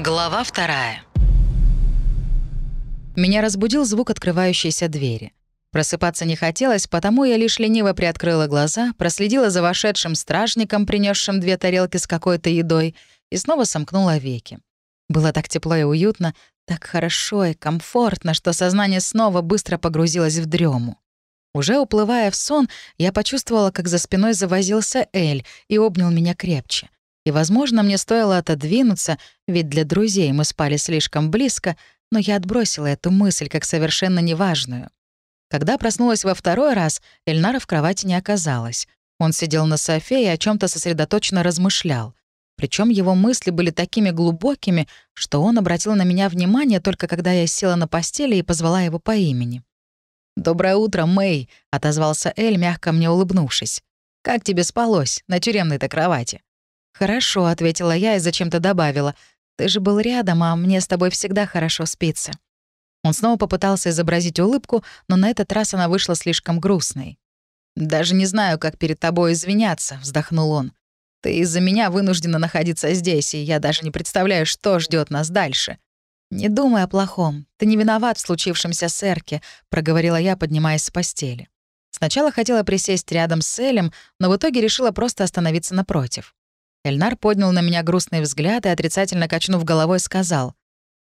Глава вторая. Меня разбудил звук открывающейся двери. Просыпаться не хотелось, потому я лишь лениво приоткрыла глаза, проследила за вошедшим стражником, принесшим две тарелки с какой-то едой, и снова сомкнула веки. Было так тепло и уютно, так хорошо и комфортно, что сознание снова быстро погрузилось в дрему. Уже уплывая в сон, я почувствовала, как за спиной завозился Эль и обнял меня крепче. И, возможно, мне стоило отодвинуться, ведь для друзей мы спали слишком близко, но я отбросила эту мысль как совершенно неважную. Когда проснулась во второй раз, Эльнара в кровати не оказалось. Он сидел на софе и о чем то сосредоточенно размышлял. Причем его мысли были такими глубокими, что он обратил на меня внимание только когда я села на постели и позвала его по имени. «Доброе утро, Мэй», — отозвался Эль, мягко мне улыбнувшись. «Как тебе спалось на тюремной-то кровати?» «Хорошо», — ответила я и зачем-то добавила. «Ты же был рядом, а мне с тобой всегда хорошо спится». Он снова попытался изобразить улыбку, но на этот раз она вышла слишком грустной. «Даже не знаю, как перед тобой извиняться», — вздохнул он. «Ты из-за меня вынуждена находиться здесь, и я даже не представляю, что ждет нас дальше». «Не думай о плохом. Ты не виноват в случившемся с Эрке», — проговорила я, поднимаясь с постели. Сначала хотела присесть рядом с Элем, но в итоге решила просто остановиться напротив. Эльнар поднял на меня грустный взгляд и, отрицательно качнув головой, сказал.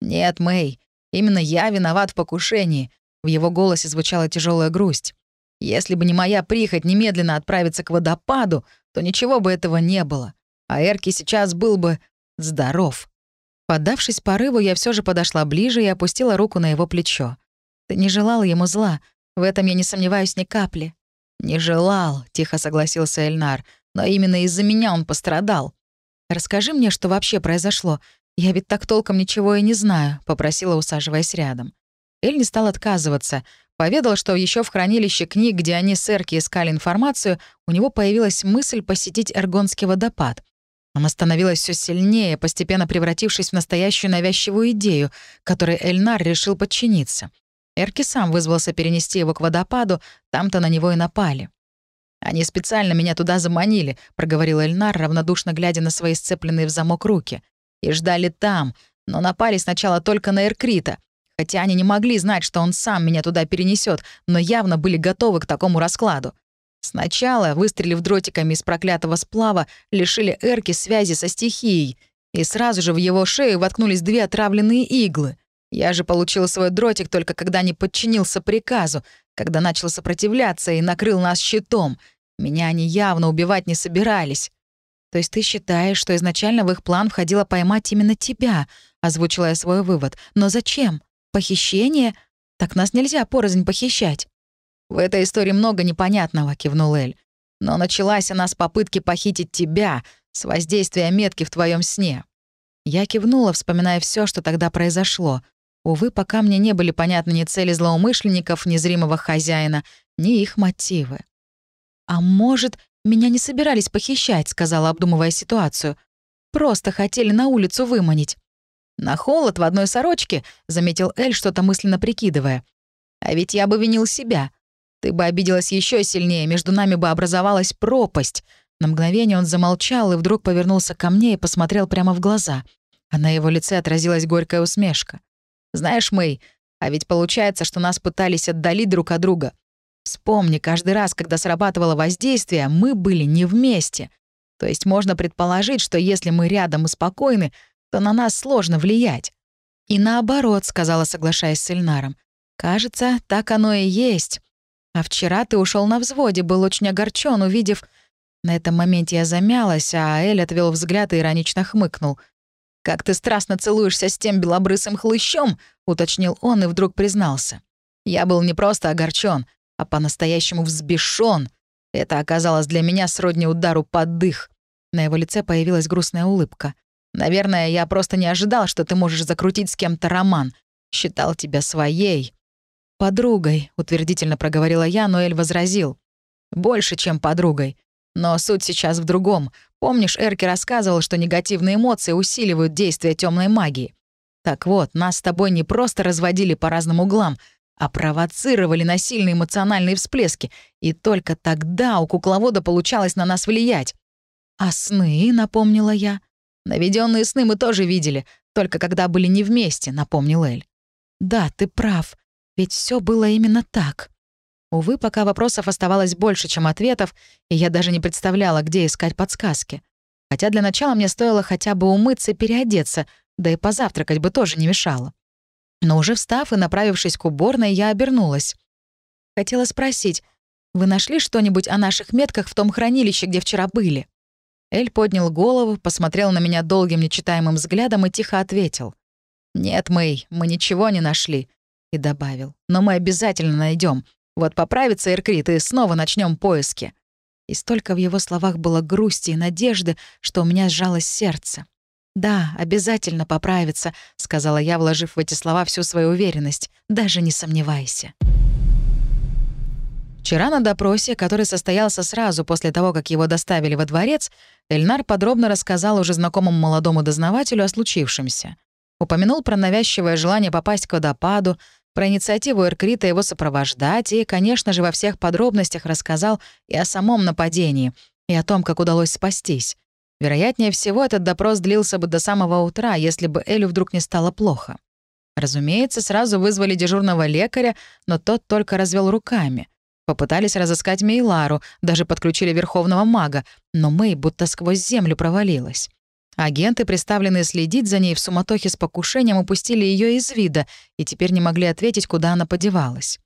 «Нет, Мэй, именно я виноват в покушении». В его голосе звучала тяжелая грусть. «Если бы не моя прихоть немедленно отправиться к водопаду, то ничего бы этого не было. А Эрки сейчас был бы здоров». Поддавшись порыву, я все же подошла ближе и опустила руку на его плечо. «Ты не желал ему зла. В этом я не сомневаюсь ни капли». «Не желал», — тихо согласился Эльнар. Но именно из-за меня он пострадал. Расскажи мне, что вообще произошло. Я ведь так толком ничего и не знаю», — попросила, усаживаясь рядом. Эль не стал отказываться. Поведал, что еще в хранилище книг, где они с Эрки искали информацию, у него появилась мысль посетить Эргонский водопад. Она становилась все сильнее, постепенно превратившись в настоящую навязчивую идею, которой Эльнар решил подчиниться. Эрки сам вызвался перенести его к водопаду, там-то на него и напали. «Они специально меня туда заманили», — проговорил Эльнар, равнодушно глядя на свои сцепленные в замок руки. «И ждали там, но напали сначала только на Эркрита. Хотя они не могли знать, что он сам меня туда перенесет, но явно были готовы к такому раскладу. Сначала, выстрелив дротиками из проклятого сплава, лишили Эрки связи со стихией, и сразу же в его шею воткнулись две отравленные иглы. Я же получил свой дротик только когда не подчинился приказу, когда начал сопротивляться и накрыл нас щитом. Меня они явно убивать не собирались. То есть ты считаешь, что изначально в их план входило поймать именно тебя, озвучила я свой вывод. Но зачем? Похищение? Так нас нельзя порознь похищать. В этой истории много непонятного, кивнул Эль. Но началась она с попытки похитить тебя, с воздействия метки в твоем сне. Я кивнула, вспоминая все, что тогда произошло. Увы, пока мне не были понятны ни цели злоумышленников, ни зримого хозяина, ни их мотивы. «А может, меня не собирались похищать», — сказала, обдумывая ситуацию. «Просто хотели на улицу выманить». «На холод в одной сорочке», — заметил Эль, что-то мысленно прикидывая. «А ведь я бы винил себя. Ты бы обиделась еще сильнее, между нами бы образовалась пропасть». На мгновение он замолчал и вдруг повернулся ко мне и посмотрел прямо в глаза. А на его лице отразилась горькая усмешка. Знаешь, Мэй, а ведь получается, что нас пытались отдалить друг от друга. Вспомни, каждый раз, когда срабатывало воздействие, мы были не вместе. То есть можно предположить, что если мы рядом и спокойны, то на нас сложно влиять. И наоборот, сказала, соглашаясь с Эльнаром. Кажется, так оно и есть. А вчера ты ушел на взводе, был очень огорчен, увидев... На этом моменте я замялась, а Эль отвел взгляд и иронично хмыкнул — «Как ты страстно целуешься с тем белобрысым хлыщом», — уточнил он и вдруг признался. «Я был не просто огорчен, а по-настоящему взбешен. Это оказалось для меня сродни удару под дых». На его лице появилась грустная улыбка. «Наверное, я просто не ожидал, что ты можешь закрутить с кем-то роман. Считал тебя своей». «Подругой», — утвердительно проговорила я, но Эль возразил. «Больше, чем подругой. Но суть сейчас в другом. Помнишь, Эрки рассказывал, что негативные эмоции усиливают действие темной магии? Так вот, нас с тобой не просто разводили по разным углам, а провоцировали на сильные эмоциональные всплески, и только тогда у кукловода получалось на нас влиять. «А сны?» — напомнила я. «Наведенные сны мы тоже видели, Только когда были не вместе, напомнил Эль. Да, ты прав. Ведь все было именно так. Увы, пока вопросов оставалось больше, чем ответов, и я даже не представляла, где искать подсказки. Хотя для начала мне стоило хотя бы умыться и переодеться, да и позавтракать бы тоже не мешало. Но уже встав и направившись к уборной, я обернулась. Хотела спросить, вы нашли что-нибудь о наших метках в том хранилище, где вчера были?» Эль поднял голову, посмотрел на меня долгим нечитаемым взглядом и тихо ответил. «Нет, Мэй, мы ничего не нашли». И добавил. «Но мы обязательно найдем. Вот поправится Эркрит, и снова начнем поиски». И столько в его словах было грусти и надежды, что у меня сжалось сердце. «Да, обязательно поправится», — сказала я, вложив в эти слова всю свою уверенность. «Даже не сомневайся». Вчера на допросе, который состоялся сразу после того, как его доставили во дворец, Эльнар подробно рассказал уже знакомому молодому дознавателю о случившемся. Упомянул про навязчивое желание попасть к водопаду, про инициативу Эркрита его сопровождать и, конечно же, во всех подробностях рассказал и о самом нападении, и о том, как удалось спастись. Вероятнее всего, этот допрос длился бы до самого утра, если бы Элю вдруг не стало плохо. Разумеется, сразу вызвали дежурного лекаря, но тот только развел руками. Попытались разыскать Мейлару, даже подключили верховного мага, но Мэй будто сквозь землю провалилась. Агенты, представленные следить за ней в суматохе с покушением, упустили ее из вида и теперь не могли ответить, куда она подевалась.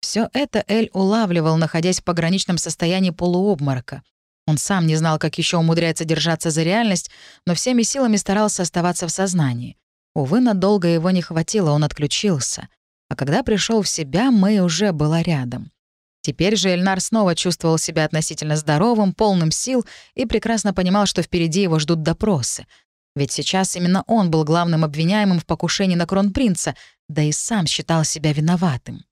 Все это Эль улавливал, находясь в пограничном состоянии полуобморока. Он сам не знал, как еще умудряется держаться за реальность, но всеми силами старался оставаться в сознании. Увы, надолго его не хватило, он отключился. А когда пришел в себя, Мэй уже была рядом. Теперь же Эльнар снова чувствовал себя относительно здоровым, полным сил и прекрасно понимал, что впереди его ждут допросы. Ведь сейчас именно он был главным обвиняемым в покушении на кронпринца, да и сам считал себя виноватым.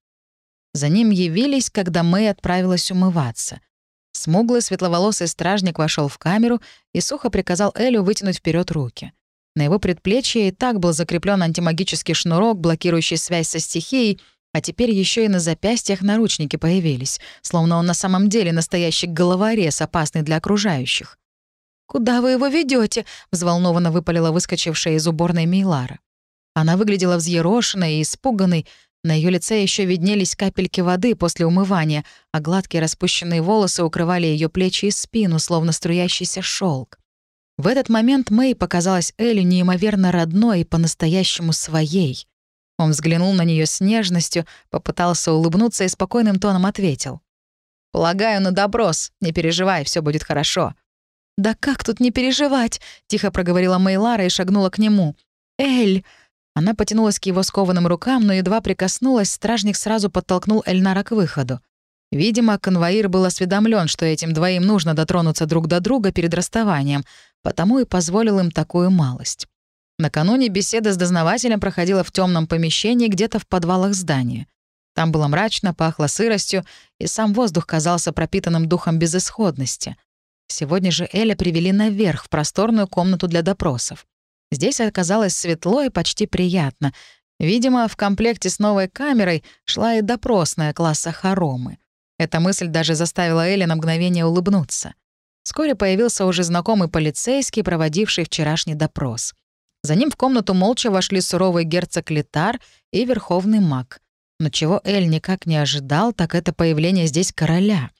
За ним явились, когда Мэй отправилась умываться. Смуглый светловолосый стражник вошел в камеру и сухо приказал Элю вытянуть вперед руки. На его предплечье и так был закреплен антимагический шнурок, блокирующий связь со стихией, а теперь еще и на запястьях наручники появились, словно он на самом деле настоящий головорез, опасный для окружающих. «Куда вы его ведете? взволнованно выпалила выскочившая из уборной Мейлара. Она выглядела взъерошенной и испуганной, на ее лице еще виднелись капельки воды после умывания, а гладкие распущенные волосы укрывали ее плечи и спину, словно струящийся шелк. В этот момент Мэй показалась Элли неимоверно родной и по-настоящему своей. Он взглянул на нее с нежностью, попытался улыбнуться и спокойным тоном ответил. «Полагаю, на допрос. Не переживай, все будет хорошо». «Да как тут не переживать?» — тихо проговорила Мейлара и шагнула к нему. «Эль!» Она потянулась к его скованным рукам, но едва прикоснулась, стражник сразу подтолкнул Эльнара к выходу. Видимо, конвоир был осведомлен, что этим двоим нужно дотронуться друг до друга перед расставанием, потому и позволил им такую малость. Накануне беседа с дознавателем проходила в темном помещении где-то в подвалах здания. Там было мрачно, пахло сыростью, и сам воздух казался пропитанным духом безысходности. Сегодня же Эля привели наверх, в просторную комнату для допросов. Здесь оказалось светло и почти приятно. Видимо, в комплекте с новой камерой шла и допросная класса хоромы. Эта мысль даже заставила Эля на мгновение улыбнуться. Вскоре появился уже знакомый полицейский, проводивший вчерашний допрос. За ним в комнату молча вошли суровый герцог Литар и верховный маг. Но чего Эль никак не ожидал, так это появление здесь короля.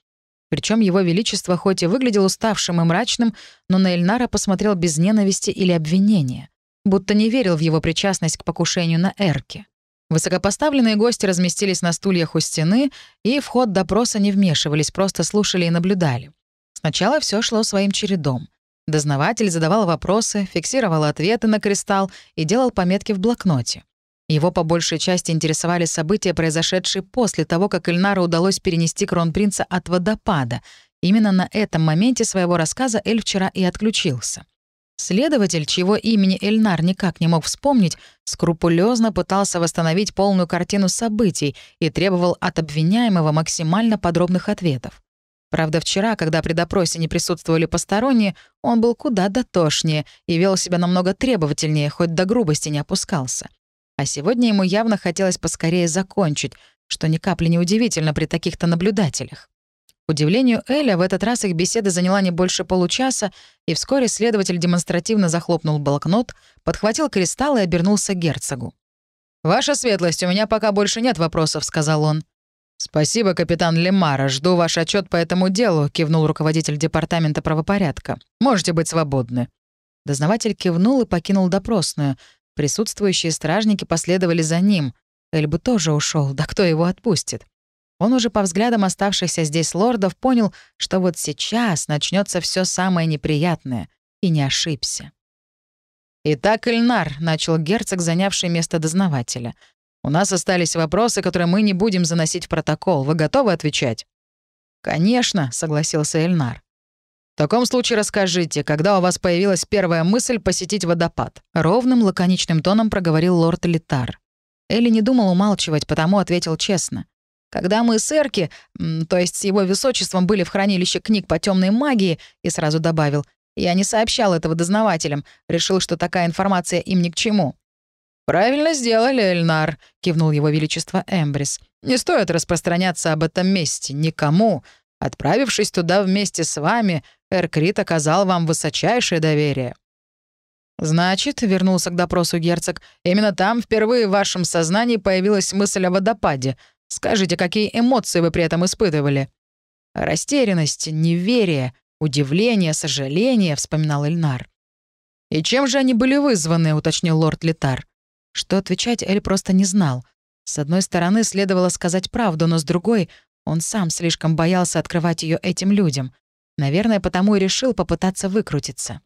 Причем его величество хоть и выглядел уставшим и мрачным, но на Эльнара посмотрел без ненависти или обвинения, будто не верил в его причастность к покушению на Эрке. Высокопоставленные гости разместились на стульях у стены и в ход допроса не вмешивались, просто слушали и наблюдали. Сначала все шло своим чередом. Дознаватель задавал вопросы, фиксировал ответы на кристалл и делал пометки в блокноте. Его по большей части интересовали события, произошедшие после того, как Эльнару удалось перенести кронпринца от водопада. Именно на этом моменте своего рассказа Эль вчера и отключился. Следователь, чьего имени Эльнар никак не мог вспомнить, скрупулезно пытался восстановить полную картину событий и требовал от обвиняемого максимально подробных ответов. Правда, вчера, когда при допросе не присутствовали посторонние, он был куда дотошнее и вел себя намного требовательнее, хоть до грубости не опускался. А сегодня ему явно хотелось поскорее закончить, что ни капли не удивительно при таких-то наблюдателях. К удивлению Эля, в этот раз их беседа заняла не больше получаса, и вскоре следователь демонстративно захлопнул блокнот, подхватил кристалл и обернулся к герцогу. «Ваша светлость, у меня пока больше нет вопросов», — сказал он. «Спасибо, капитан Лемара. Жду ваш отчет по этому делу», — кивнул руководитель департамента правопорядка. «Можете быть свободны». Дознаватель кивнул и покинул допросную. Присутствующие стражники последовали за ним. Эль бы тоже ушел, да кто его отпустит? Он уже по взглядам оставшихся здесь лордов понял, что вот сейчас начнется все самое неприятное, и не ошибся. «Итак, Эльнар», — начал герцог, занявший место дознавателя, «у нас остались вопросы, которые мы не будем заносить в протокол. Вы готовы отвечать?» «Конечно», — согласился Эльнар. «В таком случае расскажите, когда у вас появилась первая мысль посетить водопад?» Ровным, лаконичным тоном проговорил лорд Литар. Элли не думал умалчивать, потому ответил честно. Когда мы с Эрки, то есть с его высочеством, были в хранилище книг по темной магии, и сразу добавил, я не сообщал этого дознавателям, решил, что такая информация им ни к чему. «Правильно сделали, Эльнар», — кивнул его величество Эмбрис. «Не стоит распространяться об этом месте никому. Отправившись туда вместе с вами, Эркрит оказал вам высочайшее доверие». «Значит», — вернулся к допросу герцог, «именно там впервые в вашем сознании появилась мысль о водопаде, Скажите, какие эмоции вы при этом испытывали?» «Растерянность, неверие, удивление, сожаление», — вспоминал Эльнар. «И чем же они были вызваны?» — уточнил лорд Литар. Что отвечать, Эль просто не знал. С одной стороны, следовало сказать правду, но с другой, он сам слишком боялся открывать ее этим людям. Наверное, потому и решил попытаться выкрутиться.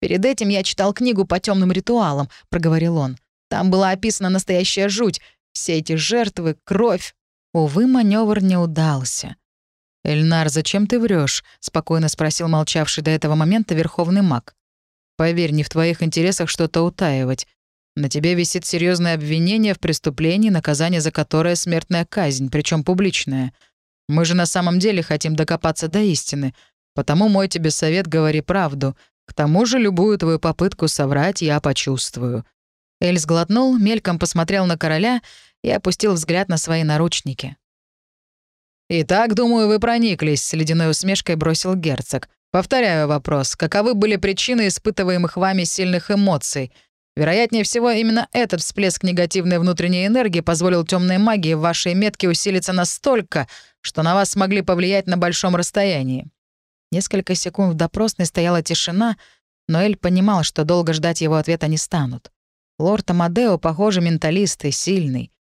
«Перед этим я читал книгу по темным ритуалам», — проговорил он. «Там была описана настоящая жуть, все эти жертвы, кровь. Увы, маневр не удался. «Эльнар, зачем ты врешь? спокойно спросил молчавший до этого момента верховный маг. «Поверь, не в твоих интересах что-то утаивать. На тебе висит серьезное обвинение в преступлении, наказание за которое смертная казнь, причем публичная. Мы же на самом деле хотим докопаться до истины, потому мой тебе совет — говори правду. К тому же любую твою попытку соврать я почувствую. Эль сглотнул, мельком посмотрел на короля и опустил взгляд на свои наручники. «Итак, думаю, вы прониклись», — с ледяной усмешкой бросил герцог. «Повторяю вопрос. Каковы были причины испытываемых вами сильных эмоций? Вероятнее всего, именно этот всплеск негативной внутренней энергии позволил темной магии в вашей метке усилиться настолько, что на вас смогли повлиять на большом расстоянии». Несколько секунд в допросной стояла тишина, но Эль понимал, что долго ждать его ответа не станут. Лорд Амадео, похоже, менталист и сильный.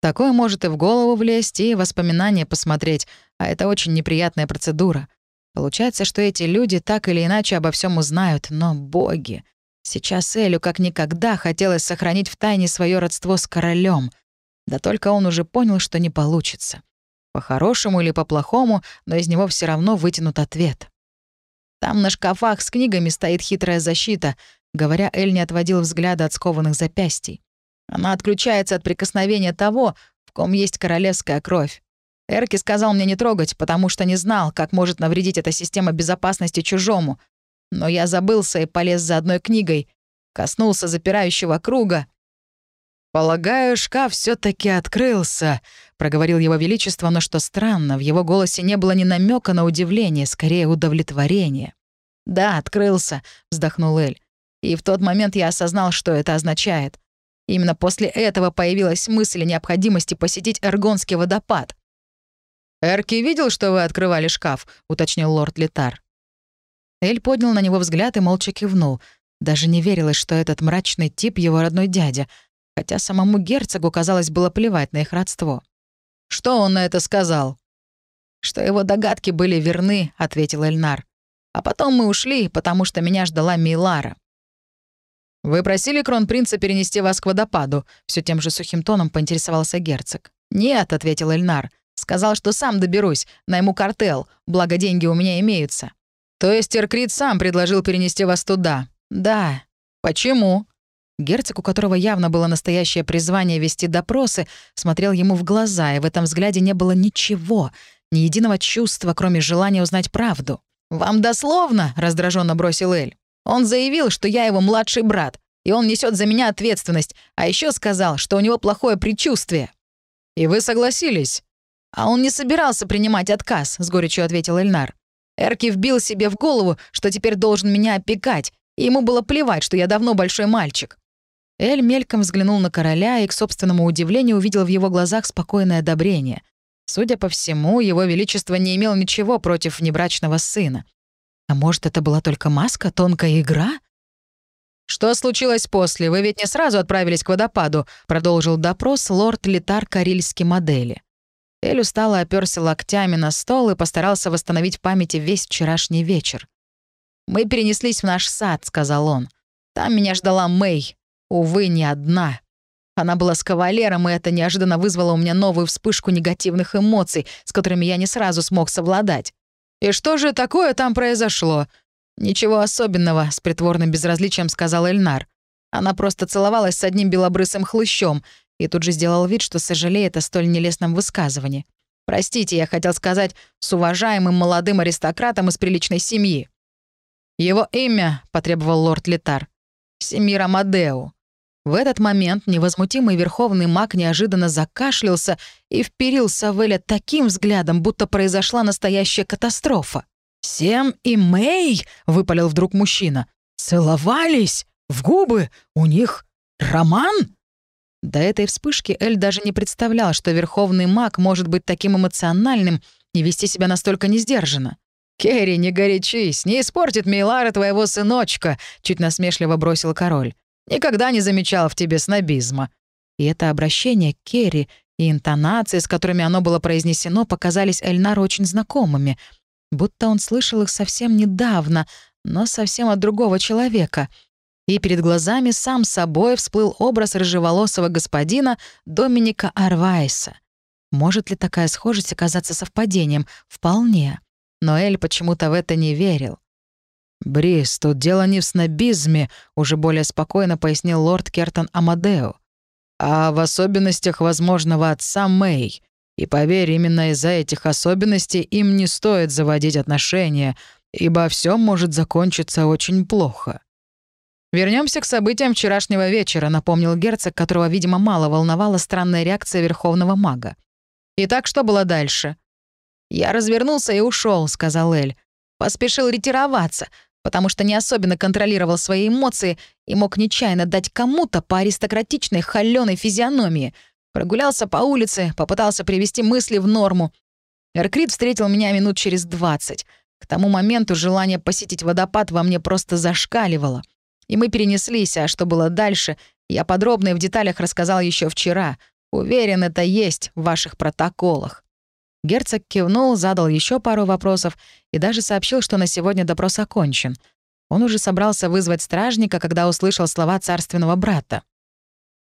Такое может и в голову влезть, и воспоминания посмотреть, а это очень неприятная процедура. Получается, что эти люди так или иначе обо всем узнают, но боги. Сейчас Элю как никогда хотелось сохранить в тайне свое родство с королем. Да только он уже понял, что не получится. По-хорошему или по-плохому, но из него все равно вытянут ответ. Там на шкафах с книгами стоит хитрая защита, Говоря, Эль не отводил взгляда от скованных запястий. Она отключается от прикосновения того, в ком есть королевская кровь. Эрки сказал мне не трогать, потому что не знал, как может навредить эта система безопасности чужому. Но я забылся и полез за одной книгой, коснулся запирающего круга. «Полагаю, шкаф все таки открылся», — проговорил его величество, но что странно, в его голосе не было ни намека на удивление, скорее удовлетворение. «Да, открылся», — вздохнул Эль. И в тот момент я осознал, что это означает. Именно после этого появилась мысль о необходимости посетить Эргонский водопад. «Эрки видел, что вы открывали шкаф?» — уточнил лорд Литар. Эль поднял на него взгляд и молча кивнул. Даже не верилось, что этот мрачный тип — его родной дядя, хотя самому герцогу, казалось, было плевать на их родство. «Что он на это сказал?» «Что его догадки были верны», — ответил Эльнар. «А потом мы ушли, потому что меня ждала Милара». «Вы просили кронпринца перенести вас к водопаду?» — все тем же сухим тоном поинтересовался герцог. «Нет», — ответил Эльнар. «Сказал, что сам доберусь, найму картел, благо деньги у меня имеются». «То есть Эркрит сам предложил перенести вас туда?» «Да». «Почему?» Герцог, у которого явно было настоящее призвание вести допросы, смотрел ему в глаза, и в этом взгляде не было ничего, ни единого чувства, кроме желания узнать правду. «Вам дословно?» — раздраженно бросил Эль. Он заявил, что я его младший брат, и он несет за меня ответственность, а еще сказал, что у него плохое предчувствие». «И вы согласились?» «А он не собирался принимать отказ», — с горечью ответил Эльнар. «Эрки вбил себе в голову, что теперь должен меня опекать, и ему было плевать, что я давно большой мальчик». Эль мельком взглянул на короля и, к собственному удивлению, увидел в его глазах спокойное одобрение. Судя по всему, его величество не имел ничего против внебрачного сына. А может, это была только маска, тонкая игра? «Что случилось после? Вы ведь не сразу отправились к водопаду», — продолжил допрос лорд Литар Карильски модели. Эль устало оперся локтями на стол и постарался восстановить в памяти весь вчерашний вечер. «Мы перенеслись в наш сад», — сказал он. «Там меня ждала Мэй. Увы, не одна. Она была с кавалером, и это неожиданно вызвало у меня новую вспышку негативных эмоций, с которыми я не сразу смог совладать. «И что же такое там произошло?» «Ничего особенного», — с притворным безразличием сказал Эльнар. Она просто целовалась с одним белобрысым хлыщом, и тут же сделал вид, что сожалеет о столь нелестном высказывании. «Простите, я хотел сказать, с уважаемым молодым аристократом из приличной семьи». «Его имя», — потребовал лорд Литар. «Семира Мадеу». В этот момент невозмутимый верховный маг неожиданно закашлялся и вперился в Эля таким взглядом, будто произошла настоящая катастрофа. «Сем и Мэй!» — выпалил вдруг мужчина. «Целовались? В губы? У них роман?» До этой вспышки Эль даже не представлял, что верховный маг может быть таким эмоциональным и вести себя настолько несдержанно. «Керри, не горячись, не испортит Мейлара твоего сыночка», — чуть насмешливо бросил король. «Никогда не замечал в тебе снобизма». И это обращение к Керри и интонации, с которыми оно было произнесено, показались Эльнару очень знакомыми, будто он слышал их совсем недавно, но совсем от другого человека — и перед глазами сам собой всплыл образ рыжеволосого господина Доминика Арвайса. Может ли такая схожесть оказаться совпадением? Вполне. Но Эль почему-то в это не верил. «Брис, тут дело не в снобизме», — уже более спокойно пояснил лорд Кертон Амадео, «а в особенностях возможного отца Мэй. И поверь, именно из-за этих особенностей им не стоит заводить отношения, ибо все может закончиться очень плохо». Вернемся к событиям вчерашнего вечера», — напомнил герцог, которого, видимо, мало волновала странная реакция верховного мага. «Итак, что было дальше?» «Я развернулся и ушел, сказал Эль. «Поспешил ретироваться, потому что не особенно контролировал свои эмоции и мог нечаянно дать кому-то по аристократичной холёной физиономии. Прогулялся по улице, попытался привести мысли в норму. Эркрит встретил меня минут через двадцать. К тому моменту желание посетить водопад во мне просто зашкаливало. И мы перенеслись, а что было дальше, я подробно и в деталях рассказал еще вчера. Уверен, это есть в ваших протоколах». Герцог кивнул, задал еще пару вопросов и даже сообщил, что на сегодня допрос окончен. Он уже собрался вызвать стражника, когда услышал слова царственного брата.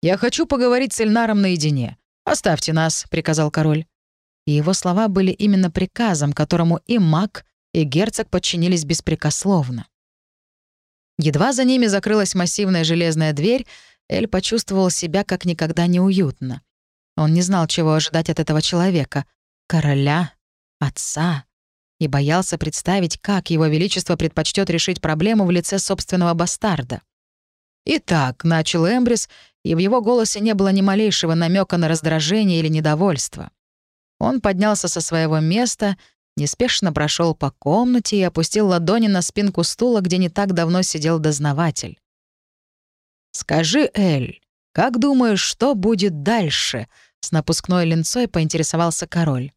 «Я хочу поговорить с Эльнаром наедине. Оставьте нас», — приказал король. И его слова были именно приказом, которому и маг, и герцог подчинились беспрекословно. Едва за ними закрылась массивная железная дверь, Эль почувствовал себя как никогда неуютно. Он не знал, чего ожидать от этого человека — короля, отца, и боялся представить, как его величество предпочтет решить проблему в лице собственного бастарда. «Итак», — начал Эмбрис, и в его голосе не было ни малейшего намека на раздражение или недовольство. Он поднялся со своего места — неспешно прошел по комнате и опустил ладони на спинку стула, где не так давно сидел дознаватель. «Скажи, Эль, как думаешь, что будет дальше?» С напускной линцой поинтересовался король.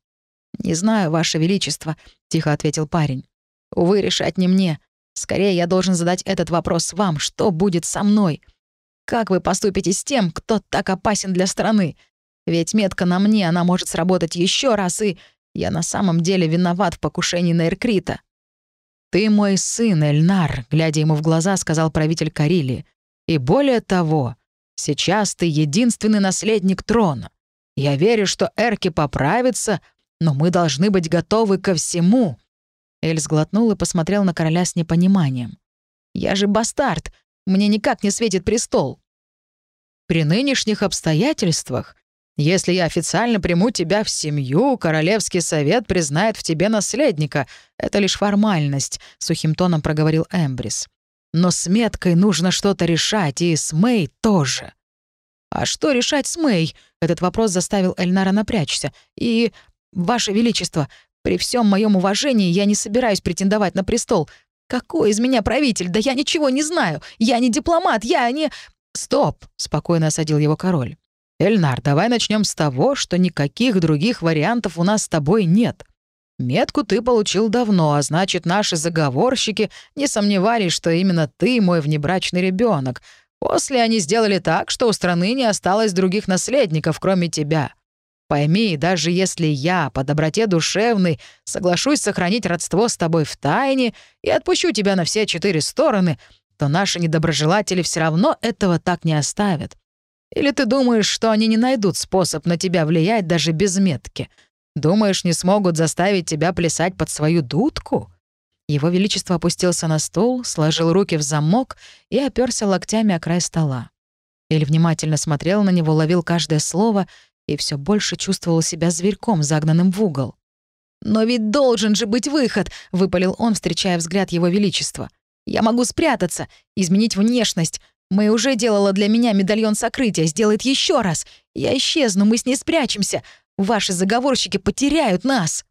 «Не знаю, Ваше Величество», — тихо ответил парень. «Увы, решать не мне. Скорее, я должен задать этот вопрос вам. Что будет со мной? Как вы поступите с тем, кто так опасен для страны? Ведь метка на мне, она может сработать еще раз и...» Я на самом деле виноват в покушении на Эркрита. «Ты мой сын, Эльнар», — глядя ему в глаза, сказал правитель Карили. «И более того, сейчас ты единственный наследник трона. Я верю, что Эрки поправится, но мы должны быть готовы ко всему». Эль сглотнул и посмотрел на короля с непониманием. «Я же бастард, мне никак не светит престол». «При нынешних обстоятельствах если я официально приму тебя в семью, Королевский совет признает в тебе наследника. Это лишь формальность», — сухим тоном проговорил Эмбрис. «Но с меткой нужно что-то решать, и с Мэй тоже». «А что решать с Мэй?» — этот вопрос заставил Эльнара напрячься. «И Ваше Величество, при всем моем уважении я не собираюсь претендовать на престол. Какой из меня правитель? Да я ничего не знаю. Я не дипломат, я не...» «Стоп!» — спокойно осадил его король. «Эльнар, давай начнем с того, что никаких других вариантов у нас с тобой нет. Метку ты получил давно, а значит, наши заговорщики не сомневались, что именно ты мой внебрачный ребенок. После они сделали так, что у страны не осталось других наследников, кроме тебя. Пойми, даже если я, по доброте душевной, соглашусь сохранить родство с тобой в тайне и отпущу тебя на все четыре стороны, то наши недоброжелатели все равно этого так не оставят. Или ты думаешь, что они не найдут способ на тебя влиять даже без метки? Думаешь, не смогут заставить тебя плясать под свою дудку?» Его Величество опустился на стол, сложил руки в замок и оперся локтями о край стола. Эль внимательно смотрел на него, ловил каждое слово и все больше чувствовал себя зверьком, загнанным в угол. «Но ведь должен же быть выход!» — выпалил он, встречая взгляд Его Величества. «Я могу спрятаться, изменить внешность. Мэй уже делала для меня медальон сокрытия, сделает еще раз. Я исчезну, мы с ней спрячемся. Ваши заговорщики потеряют нас».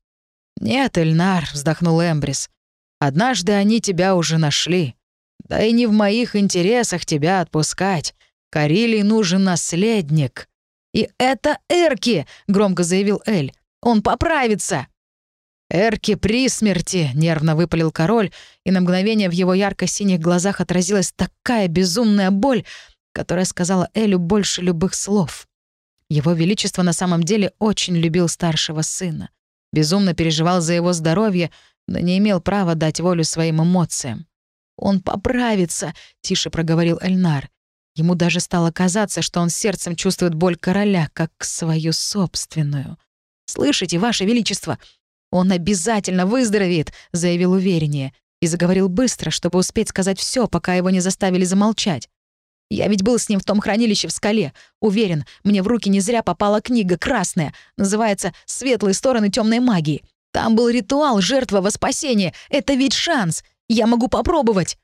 «Нет, Эльнар», — вздохнул Эмбрис. Однажды они тебя уже нашли. Да и не в моих интересах тебя отпускать. Карилий нужен наследник». «И это Эрки!» — громко заявил Эль. «Он поправится!» «Эрки при смерти!» — нервно выпалил король, и на мгновение в его ярко-синих глазах отразилась такая безумная боль, которая сказала Элю больше любых слов. Его Величество на самом деле очень любил старшего сына. Безумно переживал за его здоровье, но не имел права дать волю своим эмоциям. «Он поправится», — тише проговорил Эльнар. Ему даже стало казаться, что он сердцем чувствует боль короля, как свою собственную. «Слышите, Ваше Величество, он обязательно выздоровеет», — заявил увереннее, и заговорил быстро, чтобы успеть сказать все, пока его не заставили замолчать. «Я ведь был с ним в том хранилище в скале. Уверен, мне в руки не зря попала книга красная, называется «Светлые стороны темной магии». Там был ритуал, жертва во спасение. Это ведь шанс. Я могу попробовать».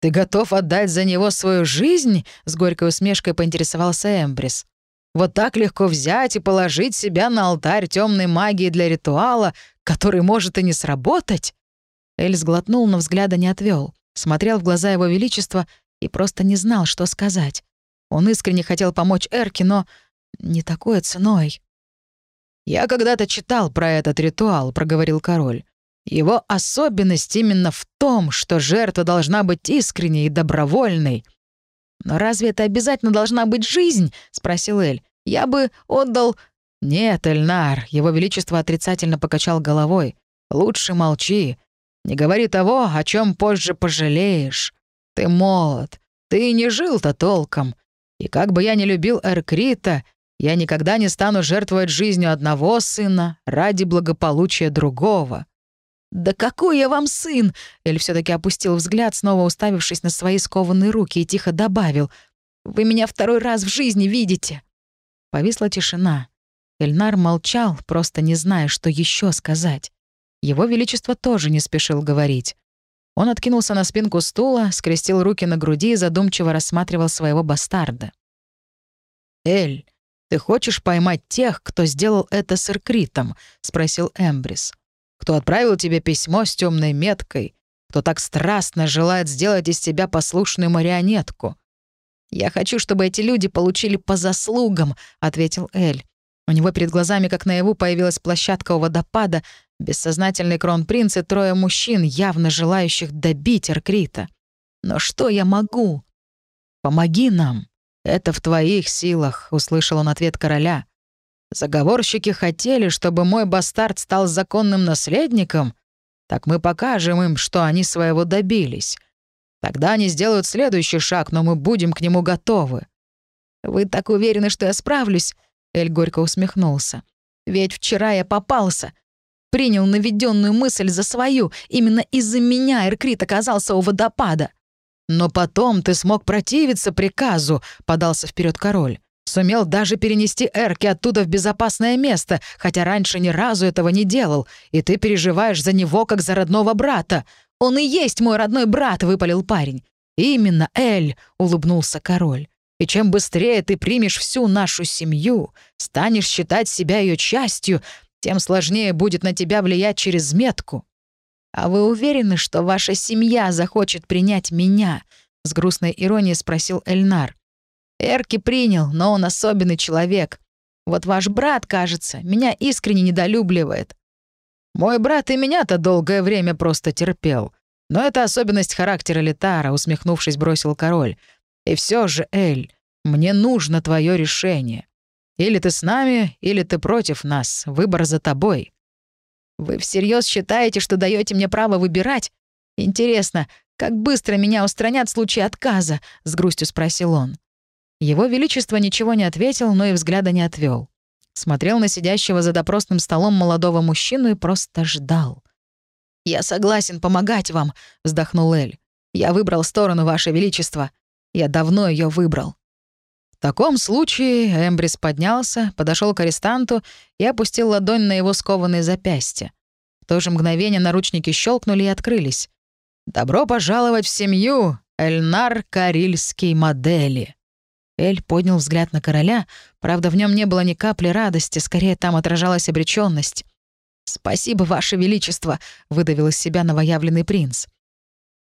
«Ты готов отдать за него свою жизнь?» — с горькой усмешкой поинтересовался Эмбрис. «Вот так легко взять и положить себя на алтарь темной магии для ритуала, который может и не сработать?» Эль сглотнул, но взгляда не отвел, смотрел в глаза его величества и просто не знал, что сказать. Он искренне хотел помочь Эрке, но не такой ценой. «Я когда-то читал про этот ритуал», — проговорил король. «Его особенность именно в том, что жертва должна быть искренней и добровольной». «Но разве это обязательно должна быть жизнь?» — спросил Эль. «Я бы отдал...» «Нет, Эльнар», — его величество отрицательно покачал головой. «Лучше молчи. Не говори того, о чем позже пожалеешь. Ты молод, ты не жил-то толком. И как бы я не любил Эркрита, я никогда не стану жертвовать жизнью одного сына ради благополучия другого». «Да какой я вам сын!» Эль все таки опустил взгляд, снова уставившись на свои скованные руки, и тихо добавил. «Вы меня второй раз в жизни видите!» Повисла тишина. Эльнар молчал, просто не зная, что еще сказать. Его Величество тоже не спешил говорить. Он откинулся на спинку стула, скрестил руки на груди и задумчиво рассматривал своего бастарда. «Эль, «Ты хочешь поймать тех, кто сделал это с Иркритом?» — спросил Эмбрис. «Кто отправил тебе письмо с темной меткой? Кто так страстно желает сделать из тебя послушную марионетку?» «Я хочу, чтобы эти люди получили по заслугам», — ответил Эль. У него перед глазами, как наяву, появилась площадка у водопада, бессознательный кронпринц и трое мужчин, явно желающих добить Эркрита. «Но что я могу?» «Помоги нам», «Это в твоих силах», — услышал он ответ короля. «Заговорщики хотели, чтобы мой бастард стал законным наследником? Так мы покажем им, что они своего добились. Тогда они сделают следующий шаг, но мы будем к нему готовы». «Вы так уверены, что я справлюсь?» Эль горько усмехнулся. «Ведь вчера я попался. Принял наведенную мысль за свою. Именно из-за меня Эркрит оказался у водопада. «Но потом ты смог противиться приказу», — подался вперед король. «Сумел даже перенести Эрки оттуда в безопасное место, хотя раньше ни разу этого не делал, и ты переживаешь за него, как за родного брата. Он и есть мой родной брат», — выпалил парень. «Именно, Эль», — улыбнулся король. «И чем быстрее ты примешь всю нашу семью, станешь считать себя ее частью, тем сложнее будет на тебя влиять через метку. А вы уверены, что ваша семья захочет принять меня? С грустной иронией спросил Эльнар. Эрки принял, но он особенный человек. Вот ваш брат, кажется, меня искренне недолюбливает. Мой брат и меня-то долгое время просто терпел. Но это особенность характера Литара, усмехнувшись, бросил король. И все же, Эль, мне нужно твое решение. Или ты с нами, или ты против нас. Выбор за тобой. Вы всерьез считаете, что даете мне право выбирать? Интересно, как быстро меня устранят в случае отказа? С грустью спросил он. Его Величество ничего не ответил, но и взгляда не отвел. Смотрел на сидящего за допросным столом молодого мужчину и просто ждал. «Я согласен помогать вам», — вздохнул Эль. «Я выбрал сторону, Ваше Величество. Я давно ее выбрал». В таком случае Эмбрис поднялся, подошел к арестанту и опустил ладонь на его скованные запястья. В то же мгновение наручники щелкнули и открылись. «Добро пожаловать в семью, Эльнар Карильский модели!» Эль поднял взгляд на короля, правда, в нем не было ни капли радости, скорее там отражалась обреченность. «Спасибо, Ваше Величество», — выдавил из себя новоявленный принц.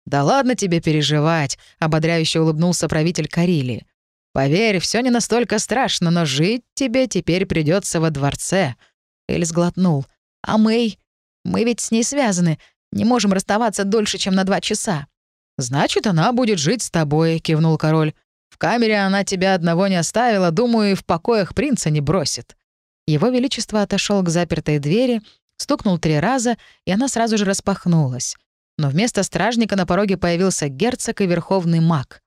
«Да ладно тебе переживать», — ободряюще улыбнулся правитель Карелии. «Поверь, все не настолько страшно, но жить тебе теперь придется во дворце». Эль сглотнул. «А Мэй? Мы ведь с ней связаны. Не можем расставаться дольше, чем на два часа». «Значит, она будет жить с тобой», — кивнул король. «В камере она тебя одного не оставила, думаю, и в покоях принца не бросит». Его Величество отошел к запертой двери, Стукнул три раза, и она сразу же распахнулась. Но вместо стражника на пороге появился герцог и верховный маг.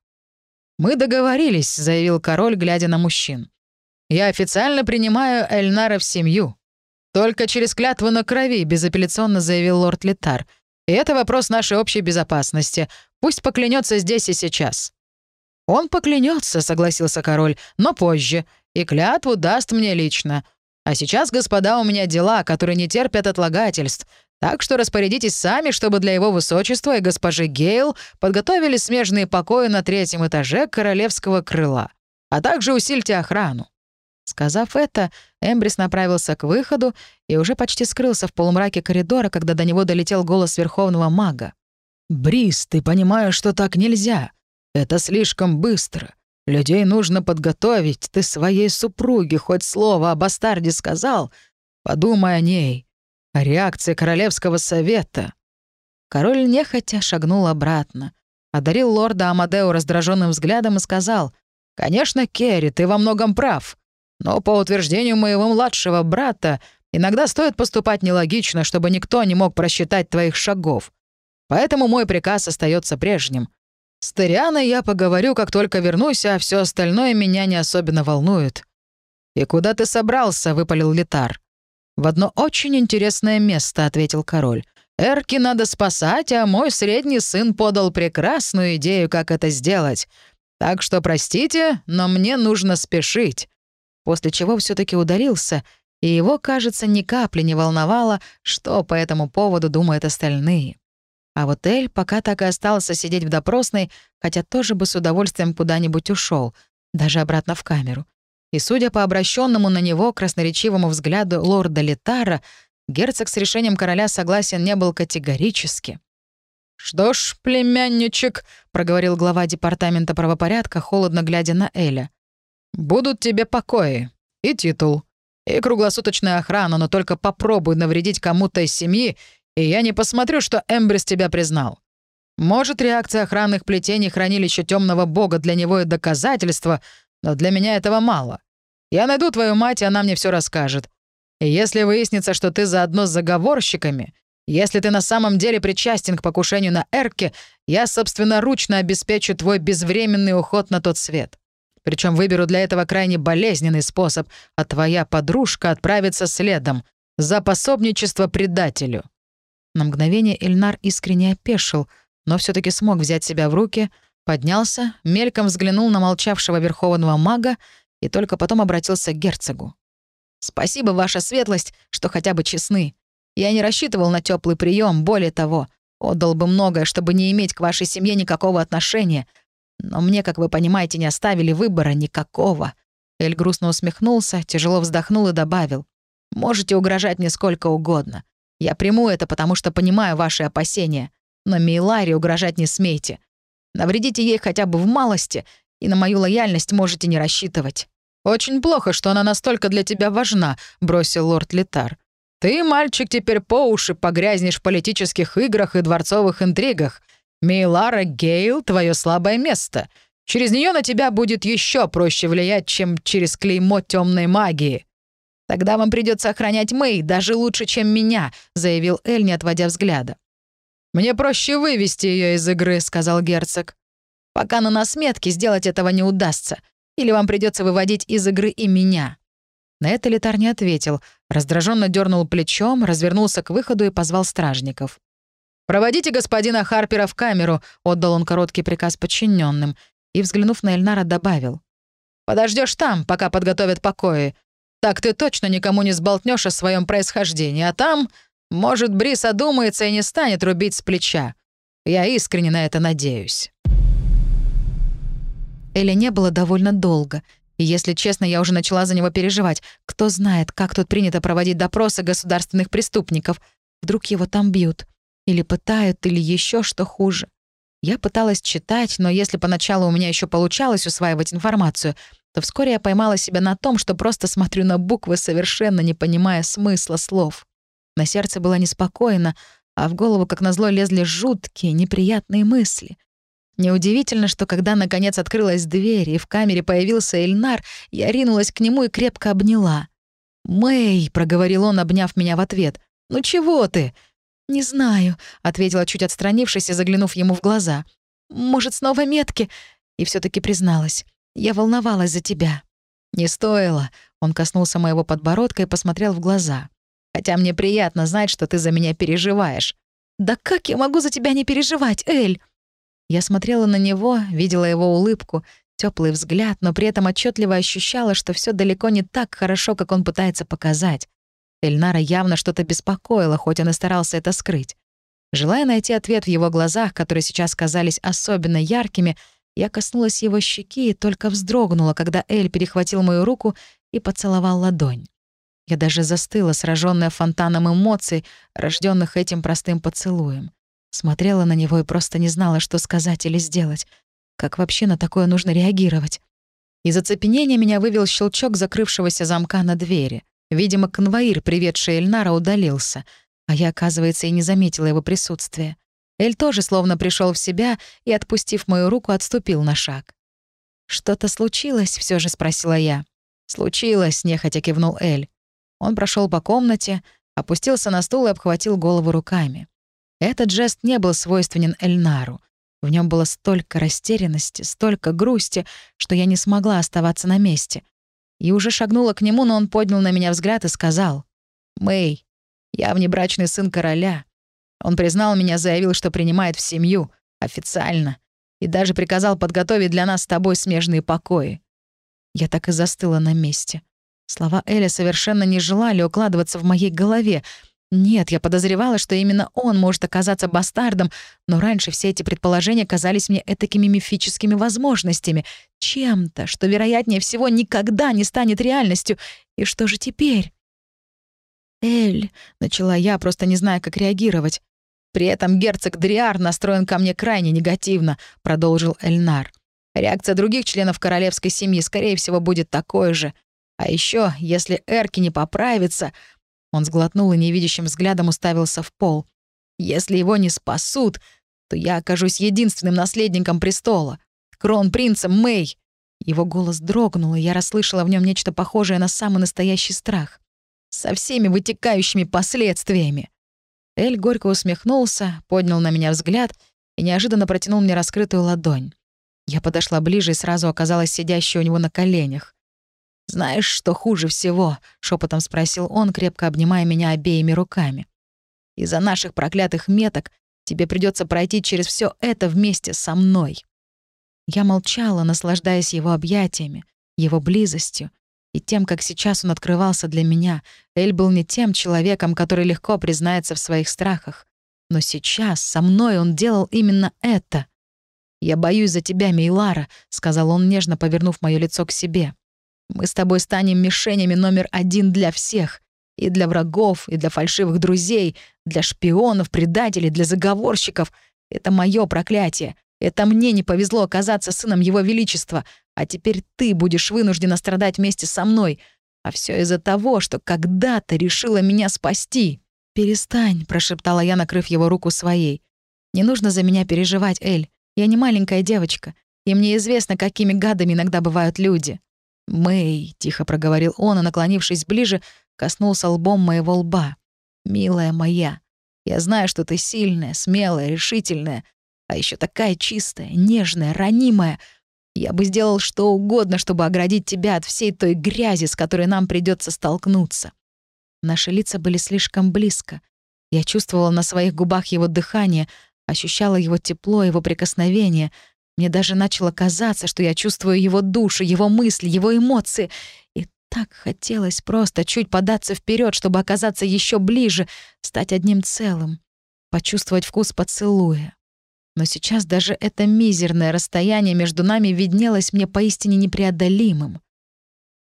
«Мы договорились», — заявил король, глядя на мужчин. «Я официально принимаю Эльнара в семью. Только через клятву на крови», — безапелляционно заявил лорд Летар. «И это вопрос нашей общей безопасности. Пусть поклянется здесь и сейчас». «Он поклянется», — согласился король, — «но позже. И клятву даст мне лично. А сейчас, господа, у меня дела, которые не терпят отлагательств. Так что распорядитесь сами, чтобы для его высочества и госпожи Гейл подготовили смежные покои на третьем этаже королевского крыла. А также усильте охрану». Сказав это, Эмбрис направился к выходу и уже почти скрылся в полумраке коридора, когда до него долетел голос верховного мага. «Брис, ты понимаешь, что так нельзя. Это слишком быстро. Людей нужно подготовить. Ты своей супруге хоть слово о бастарде сказал? Подумай о ней. О реакции Королевского совета». Король нехотя шагнул обратно, одарил лорда Амадео раздраженным взглядом и сказал, «Конечно, Керри, ты во многом прав. Но по утверждению моего младшего брата, иногда стоит поступать нелогично, чтобы никто не мог просчитать твоих шагов. Поэтому мой приказ остается прежним. С Торианой я поговорю, как только вернусь, а все остальное меня не особенно волнует». «И куда ты собрался?» — выпалил Литар. «В одно очень интересное место», — ответил король. «Эрки надо спасать, а мой средний сын подал прекрасную идею, как это сделать. Так что простите, но мне нужно спешить». После чего все таки ударился, и его, кажется, ни капли не волновало, что по этому поводу думают остальные. А вот Эль пока так и остался сидеть в допросной, хотя тоже бы с удовольствием куда-нибудь ушел, даже обратно в камеру. И судя по обращенному на него красноречивому взгляду лорда Литара, герцог с решением короля согласен не был категорически. «Что ж, племянничек», — проговорил глава департамента правопорядка, холодно глядя на Эля, «будут тебе покои и титул, и круглосуточная охрана, но только попробуй навредить кому-то из семьи, и я не посмотрю, что Эмбрис тебя признал. Может, реакция охранных плетений хранилища темного бога для него и доказательство, но для меня этого мало. Я найду твою мать, и она мне все расскажет. И если выяснится, что ты заодно с заговорщиками, если ты на самом деле причастен к покушению на Эрке, я собственноручно обеспечу твой безвременный уход на тот свет. Причем выберу для этого крайне болезненный способ, а твоя подружка отправится следом за пособничество предателю. На мгновение Эльнар искренне опешил, но все таки смог взять себя в руки, поднялся, мельком взглянул на молчавшего верховного мага и только потом обратился к герцогу. «Спасибо, ваша светлость, что хотя бы честны. Я не рассчитывал на теплый прием, более того, отдал бы многое, чтобы не иметь к вашей семье никакого отношения. Но мне, как вы понимаете, не оставили выбора никакого». Эль грустно усмехнулся, тяжело вздохнул и добавил. Можете угрожать мне сколько угодно. Я приму это, потому что понимаю ваши опасения. Но Мейларе угрожать не смейте. Навредите ей хотя бы в малости, и на мою лояльность можете не рассчитывать». «Очень плохо, что она настолько для тебя важна», — бросил лорд Литар. «Ты, мальчик, теперь по уши погрязнешь в политических играх и дворцовых интригах. Мейлара Гейл — твое слабое место. Через нее на тебя будет еще проще влиять, чем через клеймо темной магии». «Тогда вам придется охранять Мэй, даже лучше, чем меня», — заявил Эль, не отводя взгляда. «Мне проще вывести ее из игры», — сказал герцог. «Пока на нас метки сделать этого не удастся. Или вам придется выводить из игры и меня». На это Литар не ответил, раздраженно дернул плечом, развернулся к выходу и позвал стражников. «Проводите господина Харпера в камеру», — отдал он короткий приказ подчиненным и, взглянув на Эльнара, добавил. Подождешь там, пока подготовят покои. Так ты точно никому не сболтнешь о своем происхождении, а там, может, Брис одумается и не станет рубить с плеча. Я искренне на это надеюсь». Эля не было довольно долго, и, если честно, я уже начала за него переживать. Кто знает, как тут принято проводить допросы государственных преступников. Вдруг его там бьют. Или пытают, или еще что хуже. Я пыталась читать, но если поначалу у меня еще получалось усваивать информацию, то вскоре я поймала себя на том, что просто смотрю на буквы, совершенно не понимая смысла слов. На сердце было неспокойно, а в голову, как назло, лезли жуткие, неприятные мысли. Неудивительно, что когда, наконец, открылась дверь и в камере появился Эльнар, я ринулась к нему и крепко обняла. «Мэй», — проговорил он, обняв меня в ответ, — «ну чего ты?» «Не знаю», — ответила, чуть отстранившись и заглянув ему в глаза. «Может, снова метки?» И все таки призналась. «Я волновалась за тебя». «Не стоило», — он коснулся моего подбородка и посмотрел в глаза. «Хотя мне приятно знать, что ты за меня переживаешь». «Да как я могу за тебя не переживать, Эль?» Я смотрела на него, видела его улыбку, теплый взгляд, но при этом отчетливо ощущала, что все далеко не так хорошо, как он пытается показать. Эльнара явно что-то беспокоило, хоть он и старался это скрыть. Желая найти ответ в его глазах, которые сейчас казались особенно яркими, я коснулась его щеки и только вздрогнула, когда Эль перехватил мою руку и поцеловал ладонь. Я даже застыла, сраженная фонтаном эмоций, рожденных этим простым поцелуем. Смотрела на него и просто не знала, что сказать или сделать. Как вообще на такое нужно реагировать? Из оцепенения меня вывел щелчок закрывшегося замка на двери. Видимо, конвоир, приведший Эльнара, удалился, а я, оказывается, и не заметила его присутствия. Эль тоже словно пришел в себя и, отпустив мою руку, отступил на шаг. «Что-то случилось?» — все же спросила я. «Случилось», — нехотя кивнул Эль. Он прошел по комнате, опустился на стул и обхватил голову руками. Этот жест не был свойственен Эльнару. В нем было столько растерянности, столько грусти, что я не смогла оставаться на месте и уже шагнула к нему, но он поднял на меня взгляд и сказал. «Мэй, я внебрачный сын короля. Он признал меня, заявил, что принимает в семью, официально, и даже приказал подготовить для нас с тобой смежные покои». Я так и застыла на месте. Слова Эля совершенно не желали укладываться в моей голове — нет, я подозревала, что именно он может оказаться бастардом, но раньше все эти предположения казались мне этакими мифическими возможностями, чем-то, что, вероятнее всего, никогда не станет реальностью. И что же теперь? «Эль», — начала я, просто не зная, как реагировать. «При этом герцог Дриар настроен ко мне крайне негативно», — продолжил Эльнар. «Реакция других членов королевской семьи, скорее всего, будет такой же. А еще, если Эрки не поправится, он сглотнул и невидящим взглядом уставился в пол. «Если его не спасут, то я окажусь единственным наследником престола. Кронпринцем Мэй!» Его голос дрогнул, и я расслышала в нем нечто похожее на самый настоящий страх. Со всеми вытекающими последствиями. Эль горько усмехнулся, поднял на меня взгляд и неожиданно протянул мне раскрытую ладонь. Я подошла ближе и сразу оказалась сидящей у него на коленях. «Знаешь, что хуже всего?» — шепотом спросил он, крепко обнимая меня обеими руками. «Из-за наших проклятых меток тебе придется пройти через все это вместе со мной». Я молчала, наслаждаясь его объятиями, его близостью и тем, как сейчас он открывался для меня. Эль был не тем человеком, который легко признается в своих страхах. Но сейчас со мной он делал именно это. «Я боюсь за тебя, Мейлара», — сказал он, нежно повернув моё лицо к себе. Мы с тобой станем мишенями номер один для всех. И для врагов, и для фальшивых друзей, для шпионов, предателей, для заговорщиков. Это мое проклятие. Это мне не повезло оказаться сыном Его Величества, а теперь ты будешь вынуждена страдать вместе со мной. А все из-за того, что когда-то решила меня спасти. «Перестань», — прошептала я, накрыв его руку своей. «Не нужно за меня переживать, Эль. Я не маленькая девочка, и мне известно, какими гадами иногда бывают люди». «Мэй», — тихо проговорил он, и, наклонившись ближе, коснулся лбом моего лба. «Милая моя, я знаю, что ты сильная, смелая, решительная, а еще такая чистая, нежная, ранимая. Я бы сделал что угодно, чтобы оградить тебя от всей той грязи, с которой нам придется столкнуться». Наши лица были слишком близко. Я чувствовала на своих губах его дыхание, ощущала его тепло, его прикосновение — мне даже начало казаться, что я чувствую его душу, его мысли, его эмоции. И так хотелось просто чуть податься вперед, чтобы оказаться еще ближе, стать одним целым, почувствовать вкус поцелуя. Но сейчас даже это мизерное расстояние между нами виднелось мне поистине непреодолимым.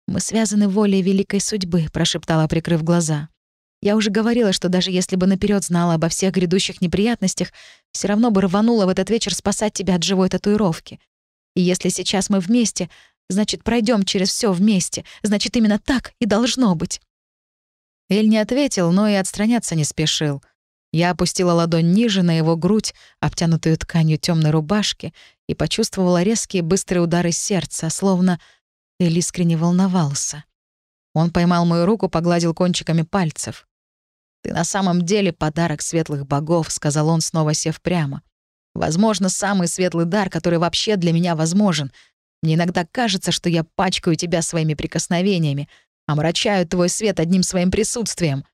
«Мы связаны волей великой судьбы», — прошептала, прикрыв глаза. Я уже говорила, что даже если бы наперед знала обо всех грядущих неприятностях, все равно бы рванула в этот вечер спасать тебя от живой татуировки. И если сейчас мы вместе, значит, пройдем через все вместе. Значит, именно так и должно быть. Эль не ответил, но и отстраняться не спешил. Я опустила ладонь ниже на его грудь, обтянутую тканью темной рубашки, и почувствовала резкие быстрые удары сердца, словно Эль искренне волновался. Он поймал мою руку, погладил кончиками пальцев. «Ты на самом деле подарок светлых богов», — сказал он, снова сев прямо. «Возможно, самый светлый дар, который вообще для меня возможен. Мне иногда кажется, что я пачкаю тебя своими прикосновениями, омрачаю твой свет одним своим присутствием».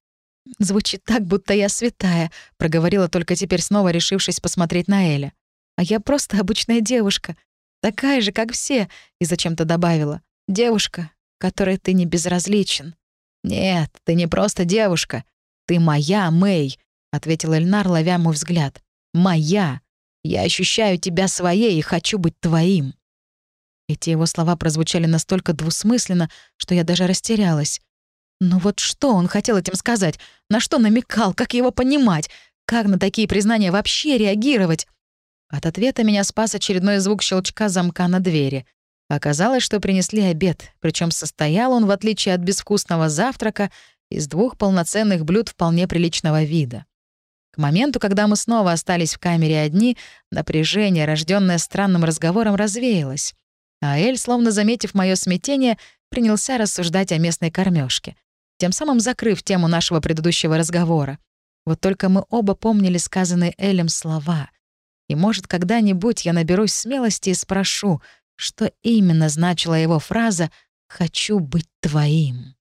«Звучит так, будто я святая», — проговорила только теперь снова, решившись посмотреть на Эля. «А я просто обычная девушка, такая же, как все», — и зачем-то добавила. «Девушка, которой ты не безразличен». «Нет, ты не просто девушка. «Ты моя, Мэй», — ответил Эльнар, ловя мой взгляд. «Моя. Я ощущаю тебя своей и хочу быть твоим». Эти его слова прозвучали настолько двусмысленно, что я даже растерялась. Но вот что он хотел этим сказать? На что намекал? Как его понимать? Как на такие признания вообще реагировать? От ответа меня спас очередной звук щелчка замка на двери. Оказалось, что принесли обед, причем состоял он, в отличие от безвкусного завтрака, из двух полноценных блюд вполне приличного вида. К моменту, когда мы снова остались в камере одни, напряжение, рожденное странным разговором, развеялось. А Эль, словно заметив мое смятение, принялся рассуждать о местной кормежке, тем самым закрыв тему нашего предыдущего разговора. Вот только мы оба помнили сказанные Элем слова. И, может, когда-нибудь я наберусь смелости и спрошу, что именно значила его фраза «хочу быть твоим».